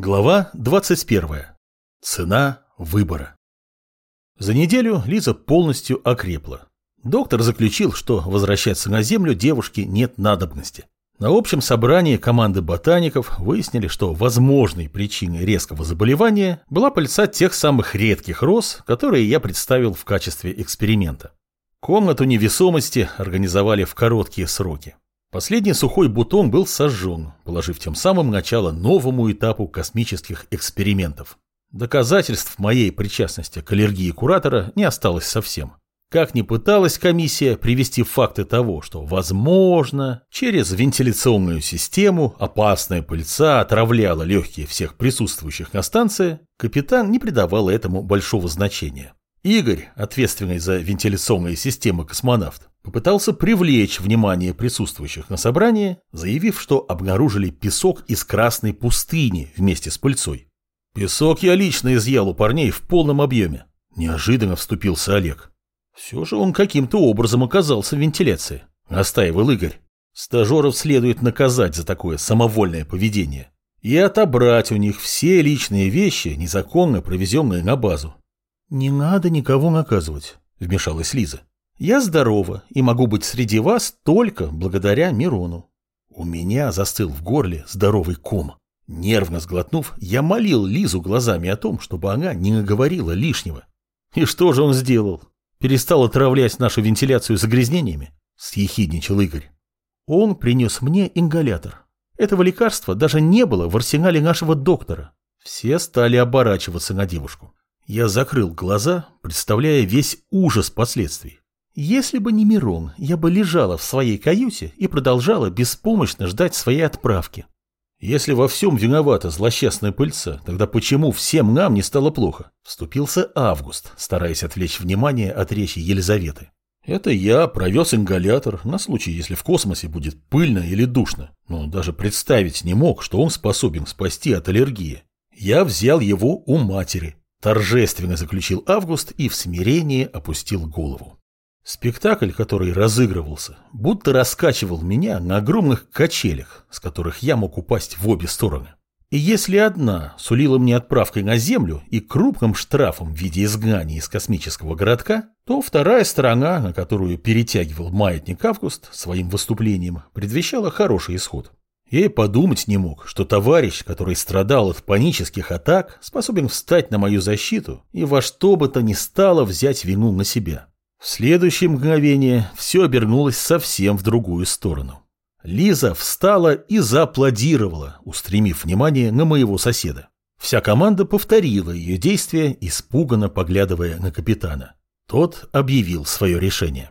Глава 21. Цена выбора. За неделю Лиза полностью окрепла. Доктор заключил, что возвращаться на Землю девушке нет надобности. На общем собрании команды ботаников выяснили, что возможной причиной резкого заболевания была пыльца тех самых редких роз, которые я представил в качестве эксперимента. Комнату невесомости организовали в короткие сроки. Последний сухой бутон был сожжен, положив тем самым начало новому этапу космических экспериментов. Доказательств моей причастности к аллергии куратора не осталось совсем. Как ни пыталась комиссия привести факты того, что, возможно, через вентиляционную систему опасная пыльца отравляла легкие всех присутствующих на станции, капитан не придавал этому большого значения. Игорь, ответственный за вентиляционные системы космонавт, попытался привлечь внимание присутствующих на собрании, заявив, что обнаружили песок из Красной пустыни вместе с пыльцой. «Песок я лично изъял у парней в полном объеме», – неожиданно вступился Олег. «Все же он каким-то образом оказался в вентиляции», – настаивал Игорь. «Стажеров следует наказать за такое самовольное поведение и отобрать у них все личные вещи, незаконно провезенные на базу». «Не надо никого наказывать», – вмешалась Лиза. Я здорова и могу быть среди вас только благодаря Мирону. У меня застыл в горле здоровый ком. Нервно сглотнув, я молил Лизу глазами о том, чтобы она не наговорила лишнего. И что же он сделал? Перестал отравлять нашу вентиляцию загрязнениями? Съехидничал Игорь. Он принес мне ингалятор. Этого лекарства даже не было в арсенале нашего доктора. Все стали оборачиваться на девушку. Я закрыл глаза, представляя весь ужас последствий. Если бы не Мирон, я бы лежала в своей каюте и продолжала беспомощно ждать своей отправки. Если во всем виновата злосчастная пыльца, тогда почему всем нам не стало плохо? Вступился Август, стараясь отвлечь внимание от речи Елизаветы. Это я провез ингалятор на случай, если в космосе будет пыльно или душно. Но даже представить не мог, что он способен спасти от аллергии. Я взял его у матери. Торжественно заключил Август и в смирении опустил голову. Спектакль, который разыгрывался, будто раскачивал меня на огромных качелях, с которых я мог упасть в обе стороны. И если одна сулила мне отправкой на Землю и крупным штрафом в виде изгнания из космического городка, то вторая сторона, на которую перетягивал маятник Август своим выступлением, предвещала хороший исход. Я и подумать не мог, что товарищ, который страдал от панических атак, способен встать на мою защиту и во что бы то ни стало взять вину на себя. В следующее мгновение все обернулось совсем в другую сторону. Лиза встала и зааплодировала, устремив внимание на моего соседа. Вся команда повторила ее действия, испуганно поглядывая на капитана. Тот объявил свое решение.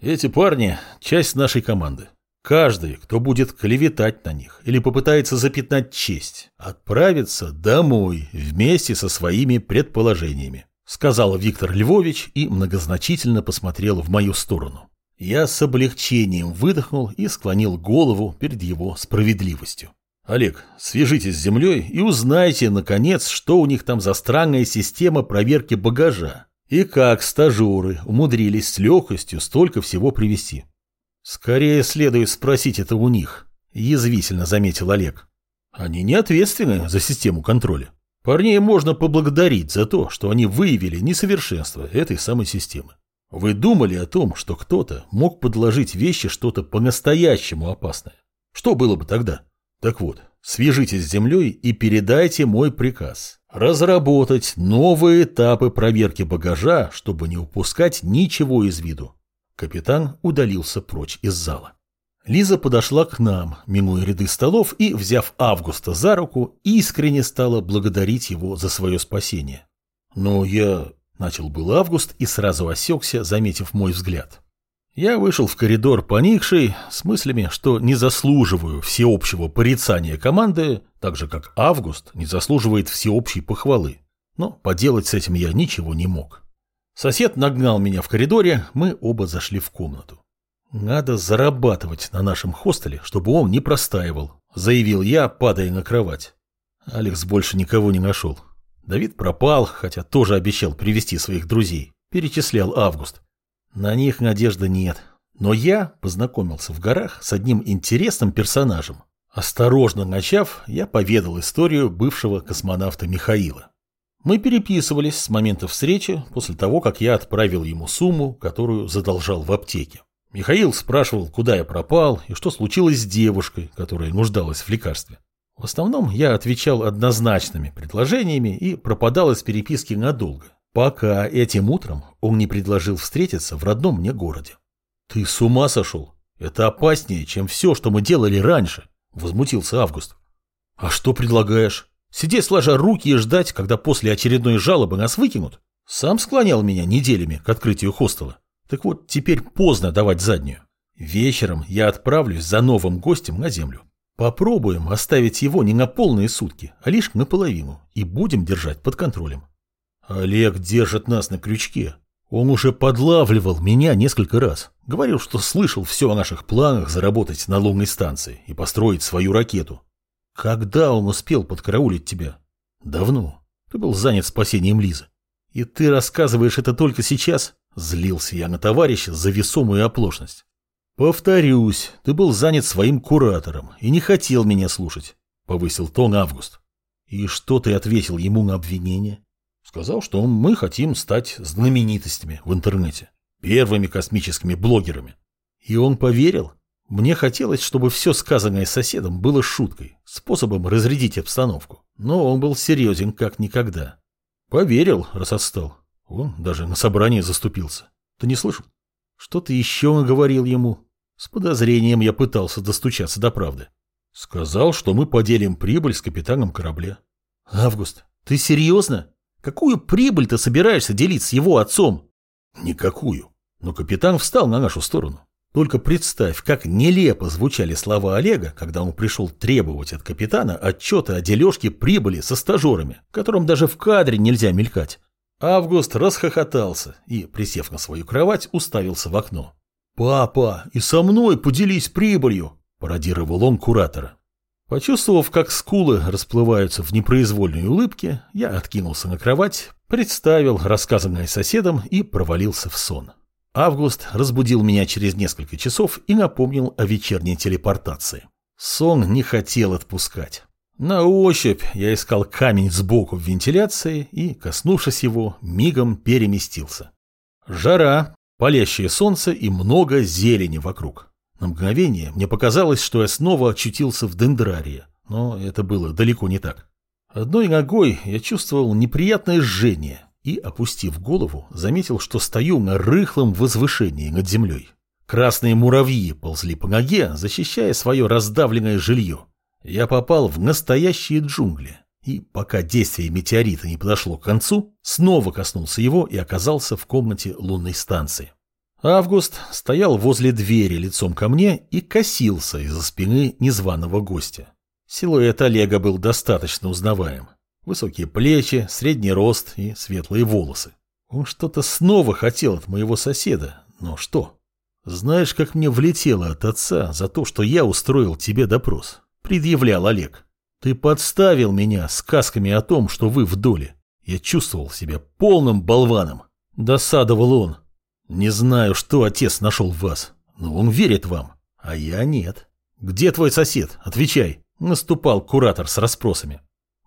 «Эти парни – часть нашей команды. Каждый, кто будет клеветать на них или попытается запятнать честь, отправится домой вместе со своими предположениями. — сказал Виктор Львович и многозначительно посмотрел в мою сторону. Я с облегчением выдохнул и склонил голову перед его справедливостью. «Олег, свяжитесь с землей и узнайте, наконец, что у них там за странная система проверки багажа и как стажеры умудрились с легкостью столько всего привезти». «Скорее следует спросить это у них», – язвительно заметил Олег. «Они не ответственны за систему контроля. Парней можно поблагодарить за то, что они выявили несовершенство этой самой системы. Вы думали о том, что кто-то мог подложить вещи что-то по-настоящему опасное? Что было бы тогда? Так вот, свяжитесь с землей и передайте мой приказ. Разработать новые этапы проверки багажа, чтобы не упускать ничего из виду. Капитан удалился прочь из зала. Лиза подошла к нам, минуя ряды столов, и, взяв Августа за руку, искренне стала благодарить его за свое спасение. Но я... Начал был Август и сразу осекся, заметив мой взгляд. Я вышел в коридор поникший, с мыслями, что не заслуживаю всеобщего порицания команды, так же, как Август не заслуживает всеобщей похвалы. Но поделать с этим я ничего не мог. Сосед нагнал меня в коридоре, мы оба зашли в комнату. «Надо зарабатывать на нашем хостеле, чтобы он не простаивал», — заявил я, падая на кровать. Алекс больше никого не нашел. Давид пропал, хотя тоже обещал привести своих друзей. Перечислял Август. На них надежды нет. Но я познакомился в горах с одним интересным персонажем. Осторожно начав, я поведал историю бывшего космонавта Михаила. Мы переписывались с момента встречи после того, как я отправил ему сумму, которую задолжал в аптеке. Михаил спрашивал, куда я пропал и что случилось с девушкой, которая нуждалась в лекарстве. В основном я отвечал однозначными предложениями и пропадал из переписки надолго, пока этим утром он не предложил встретиться в родном мне городе. «Ты с ума сошел? Это опаснее, чем все, что мы делали раньше», – возмутился Август. «А что предлагаешь? Сидеть сложа руки и ждать, когда после очередной жалобы нас выкинут? Сам склонял меня неделями к открытию хостела. Так вот, теперь поздно давать заднюю. Вечером я отправлюсь за новым гостем на землю. Попробуем оставить его не на полные сутки, а лишь наполовину, и будем держать под контролем. Олег держит нас на крючке. Он уже подлавливал меня несколько раз. Говорил, что слышал все о наших планах заработать на лунной станции и построить свою ракету. Когда он успел подкараулить тебя? Давно. Ты был занят спасением Лизы. И ты рассказываешь это только сейчас? Злился я на товарища за весомую оплошность. «Повторюсь, ты был занят своим куратором и не хотел меня слушать», — повысил тон Август. «И что ты ответил ему на обвинение?» «Сказал, что мы хотим стать знаменитостями в интернете, первыми космическими блогерами». «И он поверил?» Мне хотелось, чтобы все сказанное соседом было шуткой, способом разрядить обстановку. Но он был серьезен как никогда. Поверил, раз отстал. Он даже на собрании заступился. Ты не слышал? Что-то еще говорил ему. С подозрением я пытался достучаться до правды. Сказал, что мы поделим прибыль с капитаном корабля. Август, ты серьезно? Какую прибыль ты собираешься делить с его отцом? Никакую. Но капитан встал на нашу сторону. Только представь, как нелепо звучали слова Олега, когда он пришел требовать от капитана отчета о дележке прибыли со стажерами, которым даже в кадре нельзя мелькать. Август расхохотался и, присев на свою кровать, уставился в окно. «Папа, и со мной поделись прибылью!» – пародировал он куратора. Почувствовав, как скулы расплываются в непроизвольной улыбке, я откинулся на кровать, представил рассказанное соседом и провалился в сон. Август разбудил меня через несколько часов и напомнил о вечерней телепортации. Сон не хотел отпускать. На ощупь я искал камень сбоку в вентиляции и, коснувшись его, мигом переместился. Жара, палящее солнце и много зелени вокруг. На мгновение мне показалось, что я снова очутился в дендрарии, но это было далеко не так. Одной ногой я чувствовал неприятное жжение и, опустив голову, заметил, что стою на рыхлом возвышении над землей. Красные муравьи ползли по ноге, защищая свое раздавленное жилье. Я попал в настоящие джунгли, и пока действие метеорита не подошло к концу, снова коснулся его и оказался в комнате лунной станции. Август стоял возле двери лицом ко мне и косился из-за спины незваного гостя. Силуэт Олега был достаточно узнаваем. Высокие плечи, средний рост и светлые волосы. Он что-то снова хотел от моего соседа, но что? Знаешь, как мне влетело от отца за то, что я устроил тебе допрос? предъявлял Олег. Ты подставил меня сказками о том, что вы в доле. Я чувствовал себя полным болваном. Досадовал он. Не знаю, что отец нашел в вас, но он верит вам, а я нет. Где твой сосед? Отвечай. Наступал куратор с расспросами.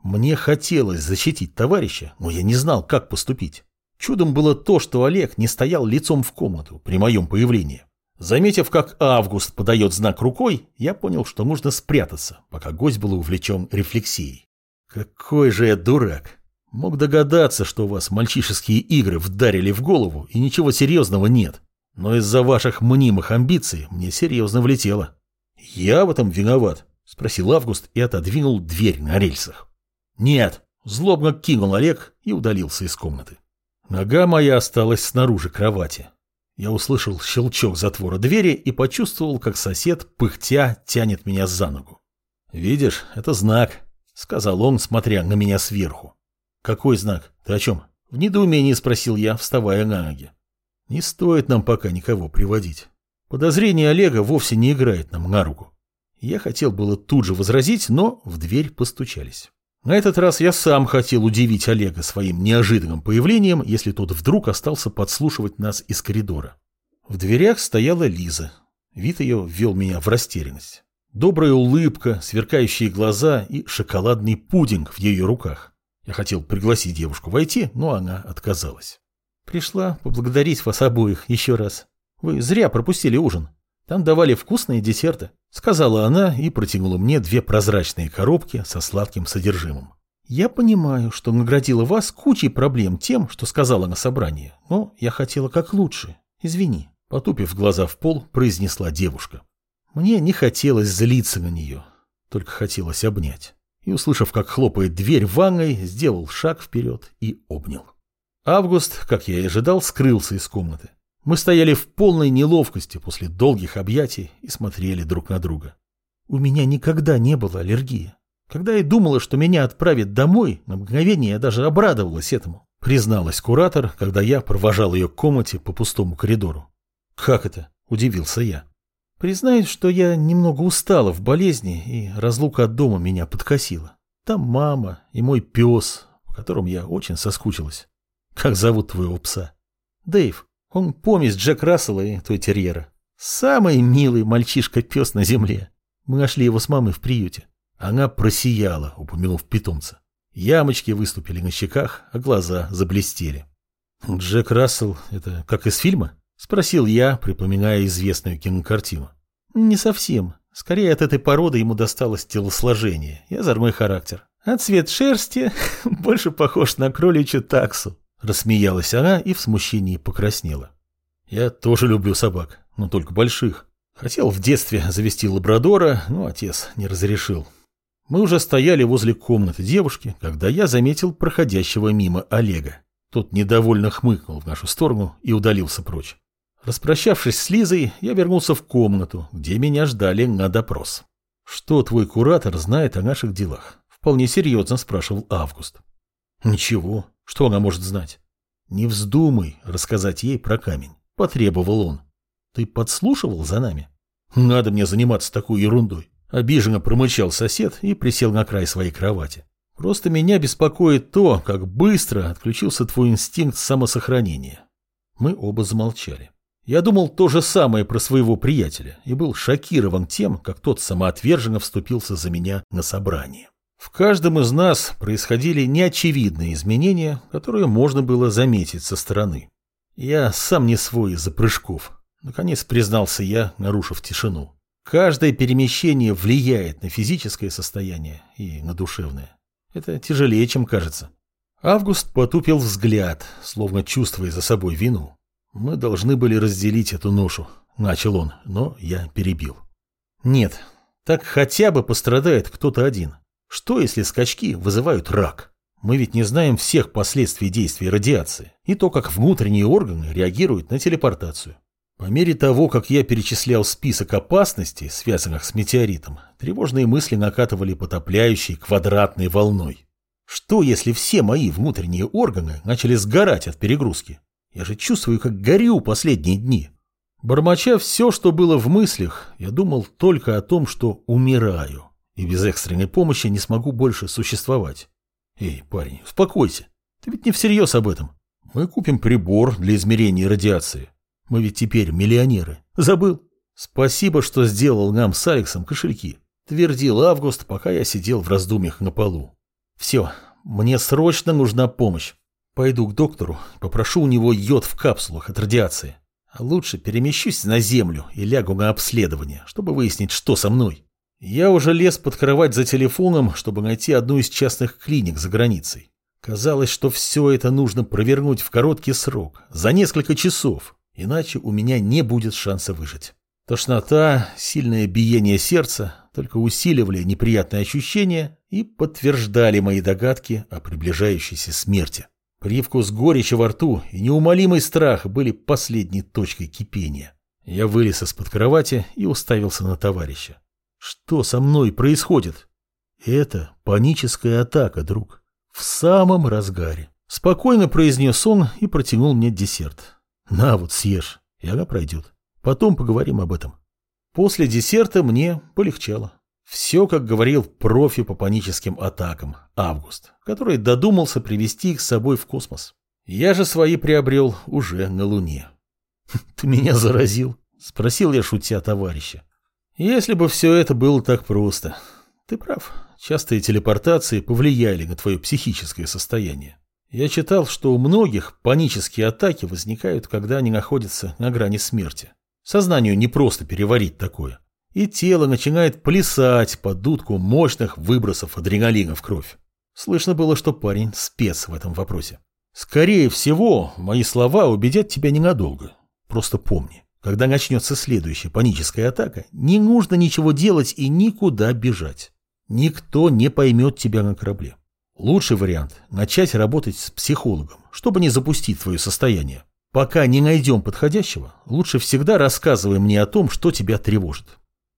Мне хотелось защитить товарища, но я не знал, как поступить. Чудом было то, что Олег не стоял лицом в комнату при моем появлении. Заметив, как Август подает знак рукой, я понял, что нужно спрятаться, пока гость был увлечен рефлексией. Какой же я дурак. Мог догадаться, что у вас мальчишеские игры вдарили в голову, и ничего серьезного нет. Но из-за ваших мнимых амбиций мне серьезно влетело. Я в этом виноват, спросил Август и отодвинул дверь на рельсах. Нет, злобно кинул Олег и удалился из комнаты. Нога моя осталась снаружи кровати. Я услышал щелчок затвора двери и почувствовал, как сосед, пыхтя, тянет меня за ногу. «Видишь, это знак», — сказал он, смотря на меня сверху. «Какой знак? Ты о чем?» — в недоумении спросил я, вставая на ноги. «Не стоит нам пока никого приводить. Подозрение Олега вовсе не играет нам на руку». Я хотел было тут же возразить, но в дверь постучались. На этот раз я сам хотел удивить Олега своим неожиданным появлением, если тот вдруг остался подслушивать нас из коридора. В дверях стояла Лиза. Вид ее ввел меня в растерянность. Добрая улыбка, сверкающие глаза и шоколадный пудинг в ее руках. Я хотел пригласить девушку войти, но она отказалась. Пришла поблагодарить вас обоих еще раз. Вы зря пропустили ужин. Там давали вкусные десерты, сказала она и протянула мне две прозрачные коробки со сладким содержимым. Я понимаю, что наградила вас кучей проблем тем, что сказала на собрании, но я хотела как лучше. Извини. Потупив глаза в пол, произнесла девушка. Мне не хотелось злиться на нее, только хотелось обнять. И, услышав, как хлопает дверь в ванной, сделал шаг вперед и обнял. Август, как я и ожидал, скрылся из комнаты. Мы стояли в полной неловкости после долгих объятий и смотрели друг на друга. У меня никогда не было аллергии. Когда я думала, что меня отправят домой, на мгновение я даже обрадовалась этому. Призналась куратор, когда я провожал ее к комнате по пустому коридору. «Как это?» – удивился я. Признаюсь, что я немного устала в болезни, и разлука от дома меня подкосила. Там мама и мой пес, по которому я очень соскучилась. Как зовут твоего пса? Дэйв. Он помесь Джек Рассела и той терьера. Самый милый мальчишка-пес на земле. Мы нашли его с мамой в приюте. Она просияла, упомянув питомца. Ямочки выступили на щеках, а глаза заблестели. Джек Рассел — это как из фильма? — спросил я, припоминая известную кинокартину. «Не совсем. Скорее от этой породы ему досталось телосложение и озорной характер. А цвет шерсти больше похож на кроличью таксу». Рассмеялась она и в смущении покраснела. «Я тоже люблю собак, но только больших. Хотел в детстве завести лабрадора, но отец не разрешил. Мы уже стояли возле комнаты девушки, когда я заметил проходящего мимо Олега. Тот недовольно хмыкнул в нашу сторону и удалился прочь. Распрощавшись с Лизой, я вернулся в комнату, где меня ждали на допрос. «Что твой куратор знает о наших делах?» Вполне серьезно спрашивал Август. «Ничего. Что она может знать?» «Не вздумай рассказать ей про камень», — потребовал он. «Ты подслушивал за нами?» «Надо мне заниматься такой ерундой», — обиженно промычал сосед и присел на край своей кровати. «Просто меня беспокоит то, как быстро отключился твой инстинкт самосохранения». Мы оба замолчали. Я думал то же самое про своего приятеля и был шокирован тем, как тот самоотверженно вступился за меня на собрание. В каждом из нас происходили неочевидные изменения, которые можно было заметить со стороны. Я сам не свой из-за прыжков. Наконец признался я, нарушив тишину. Каждое перемещение влияет на физическое состояние и на душевное. Это тяжелее, чем кажется. Август потупил взгляд, словно чувствуя за собой вину. Мы должны были разделить эту ношу, начал он, но я перебил. Нет, так хотя бы пострадает кто-то один. Что, если скачки вызывают рак? Мы ведь не знаем всех последствий действия радиации и то, как внутренние органы реагируют на телепортацию. По мере того, как я перечислял список опасностей, связанных с метеоритом, тревожные мысли накатывали потопляющей квадратной волной. Что, если все мои внутренние органы начали сгорать от перегрузки? Я же чувствую, как горю последние дни. Бормоча все, что было в мыслях, я думал только о том, что умираю, и без экстренной помощи не смогу больше существовать. Эй, парень, успокойся. Ты ведь не всерьез об этом. Мы купим прибор для измерения радиации. Мы ведь теперь миллионеры. Забыл? Спасибо, что сделал нам с Алексом кошельки. Твердил Август, пока я сидел в раздумьях на полу. Все, мне срочно нужна помощь. Пойду к доктору, попрошу у него йод в капсулах от радиации. А лучше перемещусь на землю и лягу на обследование, чтобы выяснить, что со мной. Я уже лез под кровать за телефоном, чтобы найти одну из частных клиник за границей. Казалось, что все это нужно провернуть в короткий срок, за несколько часов, иначе у меня не будет шанса выжить. Тошнота, сильное биение сердца только усиливали неприятные ощущения и подтверждали мои догадки о приближающейся смерти. Привкус горечи во рту и неумолимый страх были последней точкой кипения. Я вылез из-под кровати и уставился на товарища. Что со мной происходит? Это паническая атака, друг. В самом разгаре. Спокойно произнес он и протянул мне десерт. На вот, съешь, и она пройдет. Потом поговорим об этом. После десерта мне полегчало. Все, как говорил профи по паническим атакам, Август, который додумался привести их с собой в космос. Я же свои приобрел уже на Луне. «Ты меня заразил?» – спросил я, шутя товарища. Если бы все это было так просто. Ты прав, частые телепортации повлияли на твое психическое состояние. Я читал, что у многих панические атаки возникают, когда они находятся на грани смерти. Сознанию не просто переварить такое. И тело начинает плясать под дудку мощных выбросов адреналина в кровь. Слышно было, что парень спец в этом вопросе. Скорее всего, мои слова убедят тебя ненадолго. Просто помни, когда начнется следующая паническая атака, не нужно ничего делать и никуда бежать. Никто не поймет тебя на корабле. Лучший вариант – начать работать с психологом, чтобы не запустить твое состояние. Пока не найдем подходящего, лучше всегда рассказывай мне о том, что тебя тревожит.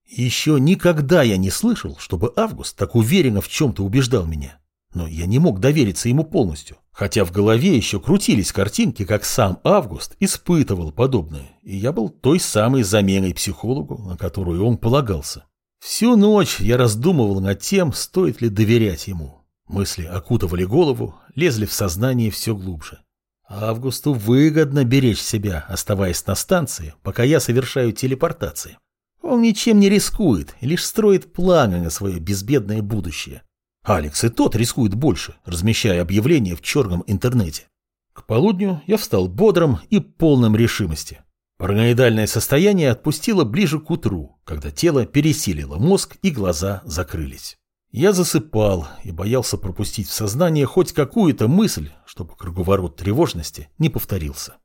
Еще никогда я не слышал, чтобы Август так уверенно в чем-то убеждал меня. Но я не мог довериться ему полностью, хотя в голове еще крутились картинки, как сам Август испытывал подобное, и я был той самой заменой психологу, на которую он полагался. Всю ночь я раздумывал над тем, стоит ли доверять ему. Мысли окутывали голову, лезли в сознание все глубже. Августу выгодно беречь себя, оставаясь на станции, пока я совершаю телепортации. Он ничем не рискует, лишь строит планы на свое безбедное будущее. Алекс и тот рискует больше, размещая объявления в черном интернете. К полудню я встал бодрым и полным решимости. Параноидальное состояние отпустило ближе к утру, когда тело пересилило мозг и глаза закрылись. Я засыпал и боялся пропустить в сознание хоть какую-то мысль, чтобы круговорот тревожности не повторился.